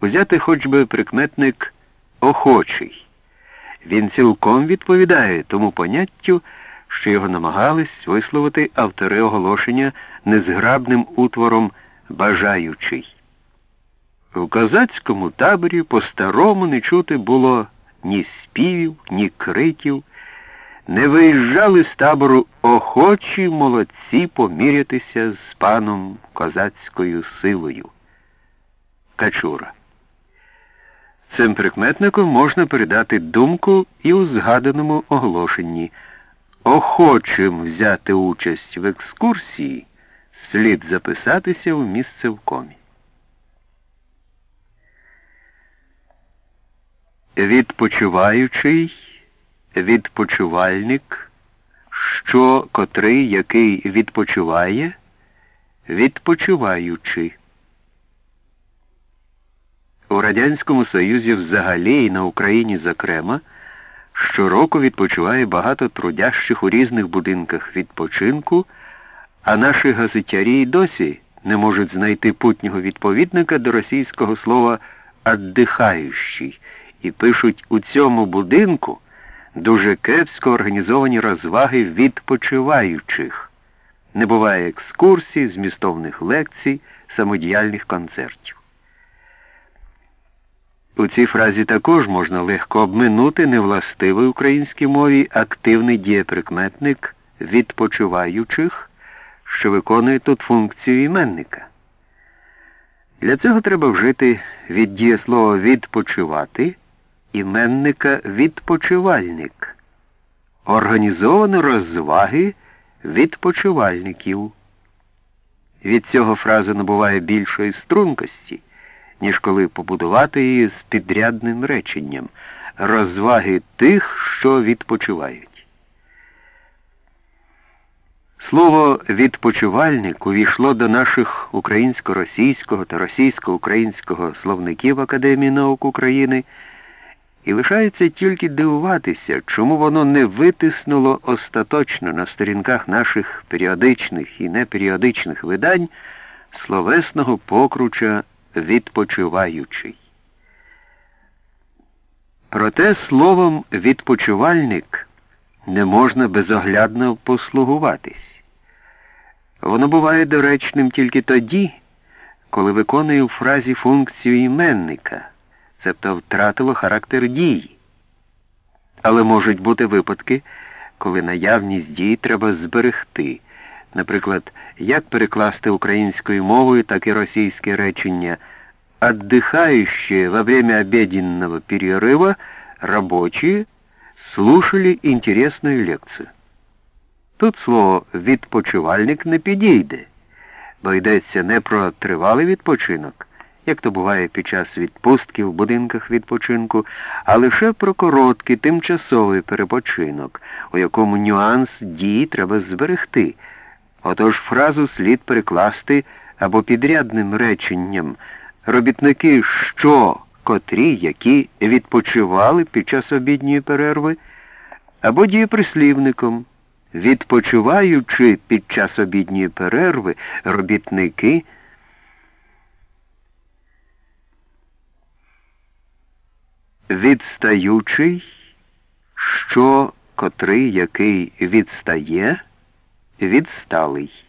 Узяти хоч би прикметник охочий. Він цілком відповідає тому поняттю, що його намагались висловити автори оголошення незграбним утвором бажаючий. В козацькому таборі по-старому не чути було ні співів, ні криків. Не виїжджали з табору охочі молодці помірятися з паном козацькою силою. Качура. Цим прикметником можна передати думку і у згаданому оголошенні. Охочим взяти участь в екскурсії слід записатися в місце в комі. Відпочиваючий, відпочивальник, що котрий, який відпочиває, відпочиваючи. У Радянському Союзі взагалі і на Україні, зокрема, щороку відпочиває багато трудящих у різних будинках відпочинку, а наші газетярі й досі не можуть знайти путнього відповідника до російського слова «отдихаючий» і пишуть у цьому будинку дуже кепсько організовані розваги відпочиваючих. Не буває екскурсій, змістовних лекцій, самодіяльних концертів. У цій фразі також можна легко обминути невластивий українській мові активний дієприкметник відпочиваючих, що виконує тут функцію іменника. Для цього треба вжити від дієслова відпочивати іменника відпочивальник. Організовано розваги відпочивальників. Від цього фраза набуває більшої стрункості ніж коли побудувати її з підрядним реченням розваги тих, що відпочивають. Слово відпочивальник увійшло до наших українсько-російського та російсько-українського словників Академії наук України і лишається тільки дивуватися, чому воно не витиснуло остаточно на сторінках наших періодичних і неперіодичних видань словесного покруча відпочиваючий. Проте словом відпочивальник не можна безоглядно послугуватись. Воно буває доречним тільки тоді, коли виконує у фразі функцію іменника, цебто втратило характер дії. Але можуть бути випадки, коли наявність дії треба зберегти. Наприклад, як перекласти українською мовою, так і російське речення «Отдыхающие во время обеденного перерыва рабочие слушали интересную лекцію. Тут слово відпочивальник не підійде, бо йдеться не про тривалий відпочинок, як то буває під час відпустки в будинках відпочинку, а лише про короткий тимчасовий перепочинок, у якому нюанс дії треба зберегти. Отож фразу слід перекласти або підрядним реченням робітники, що котрі, які відпочивали під час обідньої перерви, або дієприслівником, відпочиваючи під час обідньої перерви, робітники. Відстаючий, що котрий, який відстає відсталий.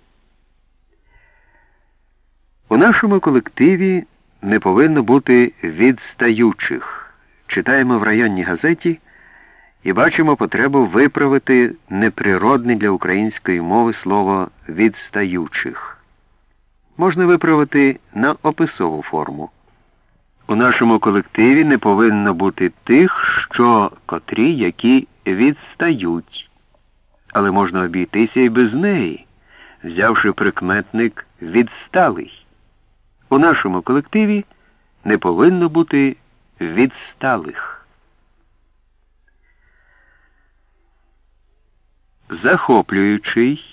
У нашому колективі не повинно бути відстаючих. Читаємо в районній газеті і бачимо потребу виправити неприродне для української мови слово відстаючих. Можна виправити на описову форму. У нашому колективі не повинно бути тих, що котрі, які відстають але можна обійтися і без неї, взявши прикметник відсталий. У нашому колективі не повинно бути відсталих. Захоплюючий,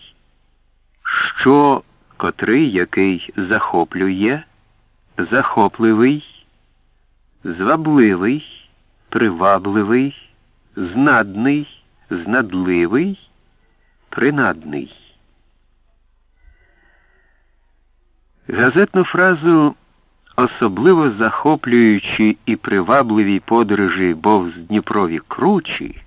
що котрий який захоплює, захопливий, звабливий, привабливий, знадний, знадливий принадний. Газетну фразу особливо захоплюючі і привабливі подорожі повз Дніпрові кручі,